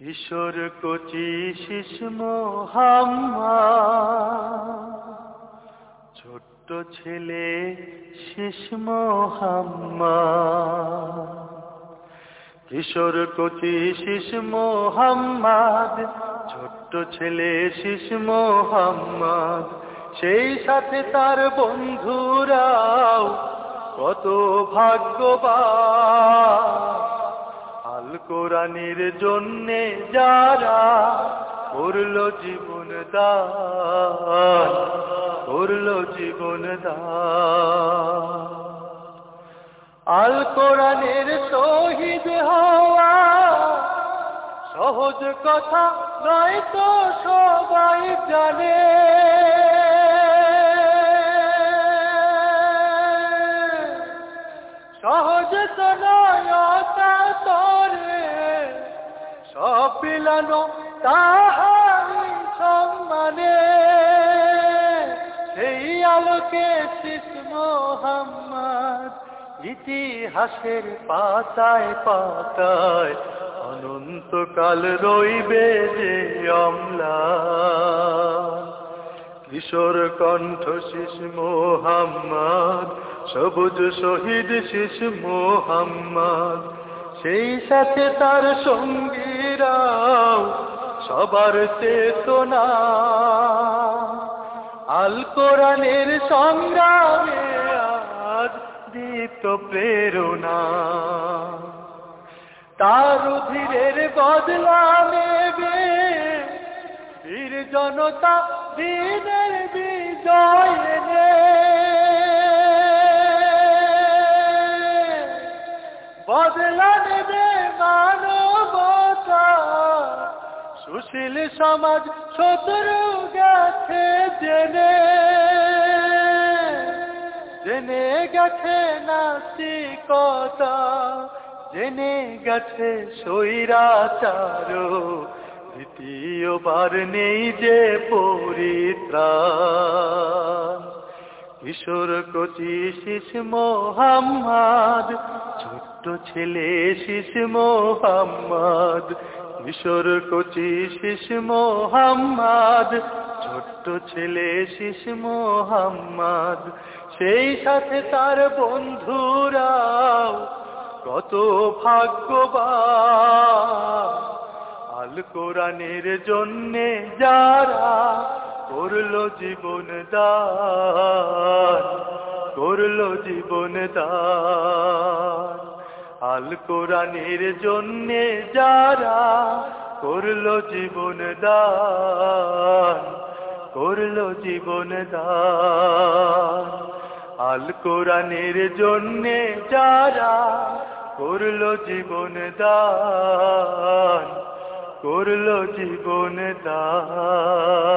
কিশোর কচি শিশম ছোট্ট ছেলে শিশম কিশোর কচি শিশ মোহাম্মদ, ছোট্ট ছেলে শিশ মোহাম্মদ। সেই সাথে তার বন্ধুরাও কত ভাগ্যবান। আল কোরআনের জন্যে যারা করল জীবন দান, করল জীবন দান। আল কোরআনের শহীদ হওয়া সহজ কথা নয় তো সবাই জানে। শিশ মোহাম্মদ, ইতিহাসের পাতায় পাতায় অনন্তকাল রইবে যে অমলা কিশোর কণ্ঠ শিশ মোহাম্মদ, সবুজ শহীদ শিশ মোহাম্মদ, সেই সাথে তার সঙ্গীরাও সবার চেতনা। আল কোরআনের সংগ্রামে আজ দীপ্ত প্রেরণা। তার ধীরের বদলা নেবে বীর জনতা দিনের বিজয় বদলা নেবে মানবতা সুশীল সমাজ শত্রু গেছে জেনে। জেনে গেছে নাস্তিকতা, জেনে গেছে সৈরাচার দ্বিতীয়বার নেই যে পরিত্রাণ। কিশোর কচি শিশ মোহাম্মদ, ছোট্ট ছেলে শিশ মোহাম্মদ কিশোর কচি শিশ মোহাম্মদ, ছোট্ট ছেলে শিশ মোহাম্মদ। সেই সাথে তার বন্ধুরাও কত ভাগ্যবান। আল কোরআনের জন্যে যারা করল জীবন দান, করল জীবন দান। আল কোরআনের জন্যে যারা করল জীবন দান, করল জীবন দান। আল কোরআনের জন্যে যারা করল জীবন দান, করল জীবন দান।